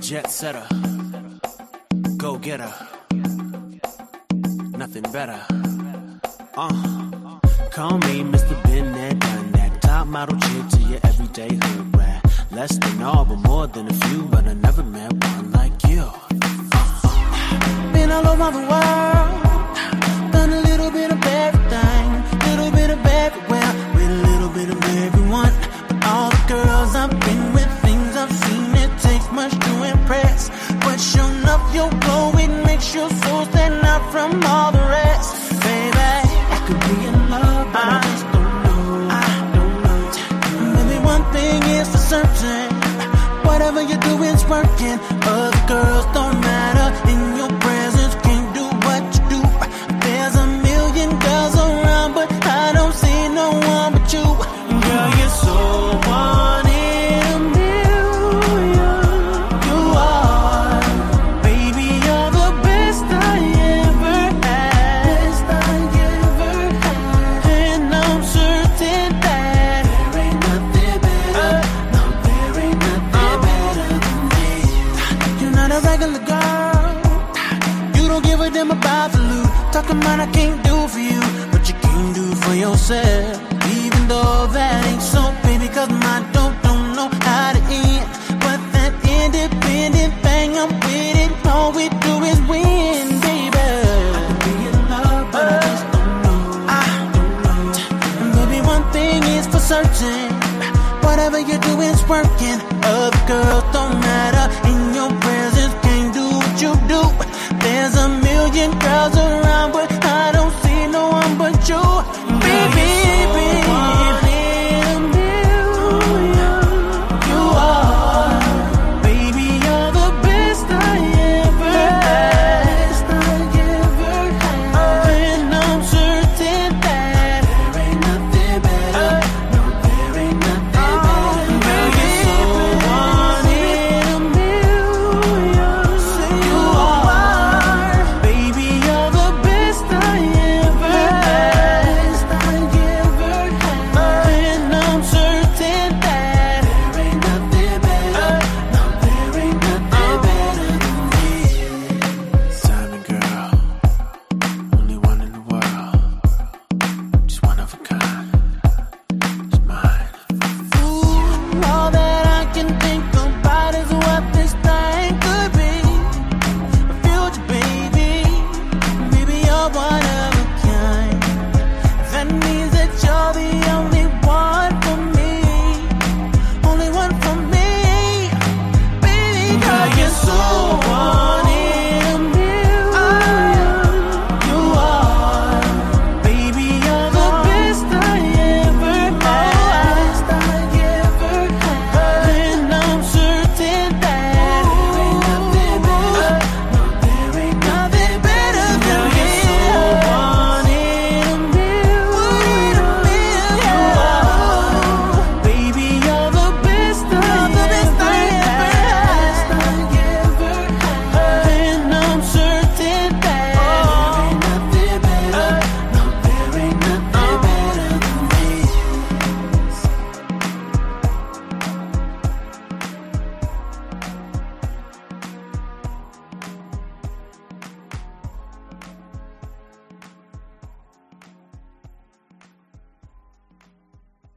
Jet setter, go getter, nothing better. Uh, call me Mr. Been there, done that. Top model chick to your everyday hood rat. Less than all, but more than a few, but I never met one like you. Uh, been all over the world, makes your soul stand out from all the rest. Baby, I could be in love, but I just don't know. I don't know. Maybe one thing is for certain. Whatever you do is working. Don't give a damn about the loot. Talking about I can't do for you, but you can do for yourself. Even though that ain't so, baby, cause my dope don't know how to end. But that independent thing, I'm with it. All we do is win, baby. I could be in love, but I just don't know. I don't know. Baby, one thing is for certain. Whatever you do is working. Other girls don't matter. In your presence, can't do what you do. There's a million girls around,